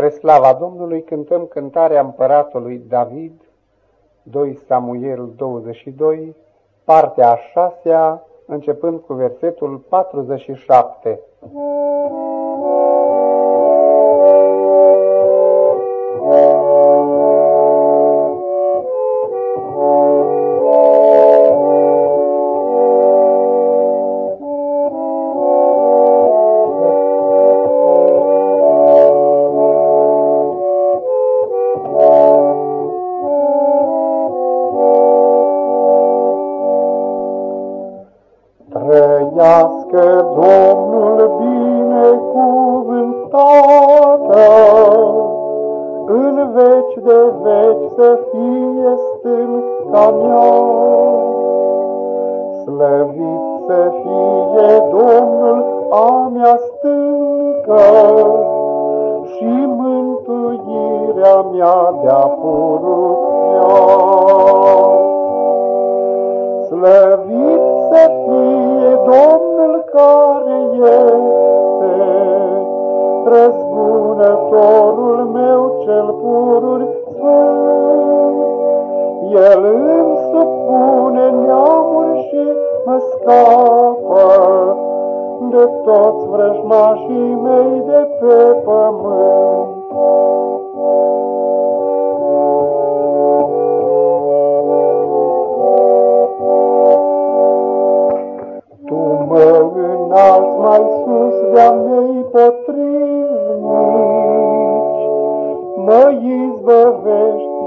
Spre slava Domnului cântăm cântarea împăratului David, 2 Samuel 22, partea a șasea, începând cu versetul 47. Trăiască Domnul binecuvântată, În veci de veci să fie stânca mea. Slăvit să fie Domnul a mea stâncă, Și mântuirea mea de-a pururea. Care este răzbunătorul meu cel pururi sfânt. El îmi supune neamuri și mă scapă de toți vrăjmașii mei de pe pământ.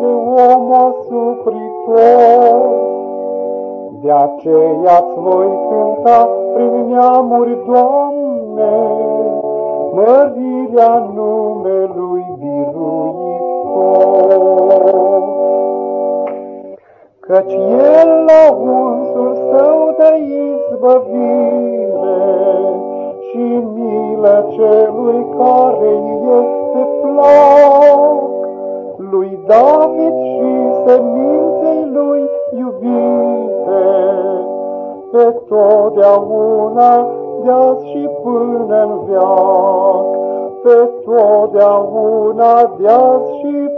De om asupritor. De aceea-ți voi cânta prin neamuri, Doamne, mărirea numelui biruitor. Căci El la unsul său de izbăvire și milă celui lui David și seminței lui iubite, pe totdeauna de și până în viac, pe totdeauna de și până în viac.